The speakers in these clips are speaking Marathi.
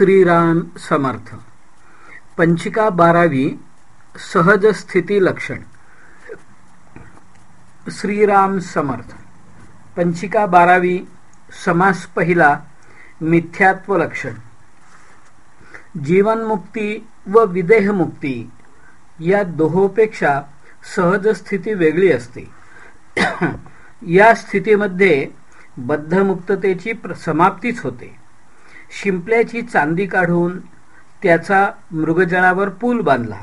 श्रीराम समर्थ. पंचिका बारावी सहज स्थिती लक्षण. श्रीराम समर्थ. पंचिका बारावी समास पहिला मिथ्यात्व लक्षण. जीवनमुक्ती व विदेहमुक्ती या दोहोपेक्षा सहज स्थिती वेगळी असते. या स्थितीमध्ये बद्धमुक्ततेची समाप्तीच होते. शिंपल्याची चांदी काढून त्याचा मृगजळावर पूल बांधला.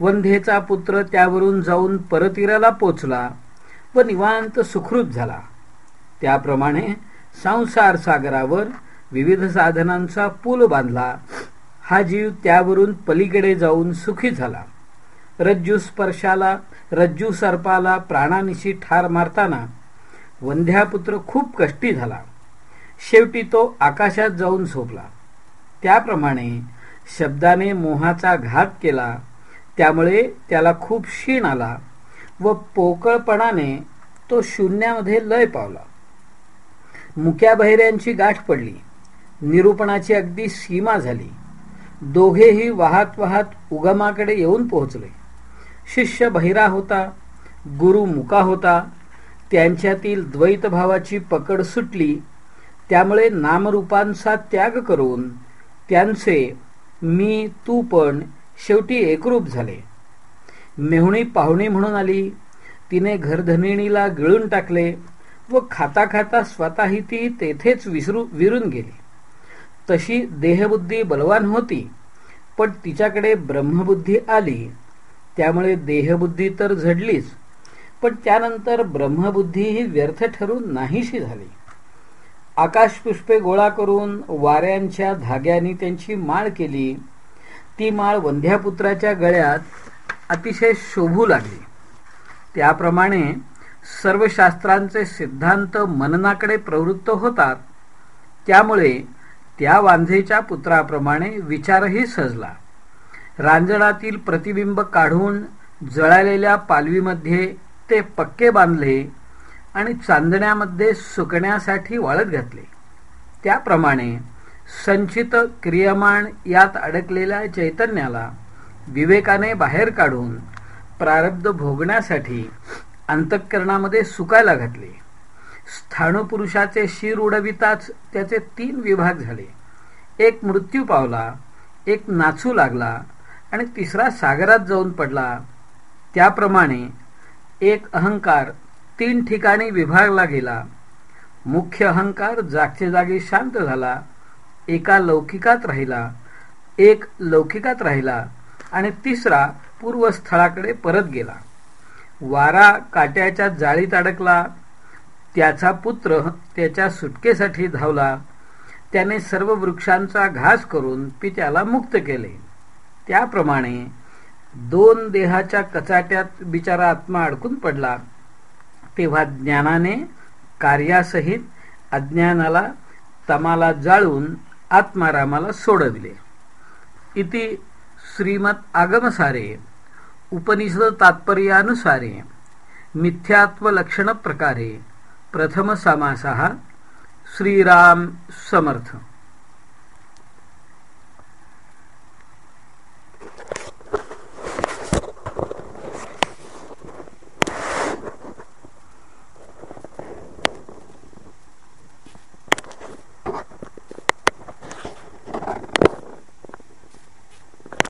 वंध्येचा पुत्र त्यावरून जाऊन परतीराला पोचला व निवांत सुखरूप झाला. त्याप्रमाणे संसार सागरावर विविध साधनांचा पूल बांधला. हा जीव त्यावरून पलीकडे जाऊन सुखी झाला. रज्जू स्पर्शाला रज्जू सर्पाला प्राणानिशी ठार मारताना वंध्यापुत्र खूप कष्टी झाला. शेवटी तो आकाशात जाऊन झोपला. त्याप्रमाणे शब्दाने मोहाचा घात केला. त्यामुळे त्याला खूप क्षीण आला व पोकळपणाने तो शून्यामध्ये लय पावला. मुक्या बहिऱ्यांची गाठ पडली. निरूपणाची अगदी सीमा झाली. दोघेही वाहत वाहत उगमाकडे येऊन पोहोचले. शिष्य बहिरा होता गुरु मुका होता त्यांच्यातील द्वैतभावाची पकड सुटली त्यामुळे नामरूपांचा त्याग करून त्यांचे मी तू पण शेवटी एकरूप झाले. मेहुणी पाहुणी म्हणून आली. तिने घरधनिणीला गिळून टाकले व खाता खाता स्वतःही ती तेथेच विसरू विरून गेली. तशी देहबुद्धी बलवान होती पण तिच्याकडे ब्रह्मबुद्धी आली. त्यामुळे देहबुद्धी तर झडलीच पण त्यानंतर ब्रह्मबुद्धीही व्यर्थ ठरून नाहीशी झाली. आकाशपुष्पे गोळा करून वाऱ्यांच्या धाग्यांनी त्यांची माळ केली. ती माळ वंध्यापुत्राच्या गळ्यात अतिशय शोभू लागली. त्याप्रमाणे सर्व शास्त्रांचे सिद्धांत मननाकडे प्रवृत्त होतात. त्यामुळे त्या वांझेच्या पुत्राप्रमाणे विचारही सजला. रांजणातील प्रतिबिंब काढून जळालेल्या पालवीमध्ये ते पक्के बांधले. आणि चांदण्यामध्ये सुकण्यासाठी वाळत घातले. त्याप्रमाणे संचित क्रियमाण यात अडकलेल्या चैतन्याला विवेकाने बाहेर काढून प्रारब्ध भोगण्यासाठी अंतःकरणामध्ये सुकायला घातले. स्थाणुपुरुषाचे शिर उडविताच त्याचे तीन विभाग झाले. एक मृत्यू पावला एक नाचू लागला आणि तिसरा सागरात जाऊन पडला. त्याप्रमाणे एक अहंकार तीन ठिकाणी विभागला गेला. मुख्य अहंकार जागच्या जागी शांत झाला. एका लौकिकात राहिला. एक लौकिकात राहिला. आणि तिसरा पूर्वस्थळाकडे परत गेला. वारा काट्याच्या जाळीत अडकला. त्याचा पुत्र त्याच्या सुटकेसाठी धावला. त्याने सर्व वृक्षांचा घास करून पित्याला मुक्त केले. त्याप्रमाणे दोन देहाच्या कचाट्यात बिचारा आत्मा अडकून पडला. तेव्हा ज्ञानाने कार्यासहित अज्ञानाला तमाला जाळून आत्मारामाला सोडविले. इति श्रीमत आगमसारे उपनिषद तात्पर्यानुसारे मिथ्यात्व लक्षण प्रकारे प्रथम समासः श्रीराम समर्थ।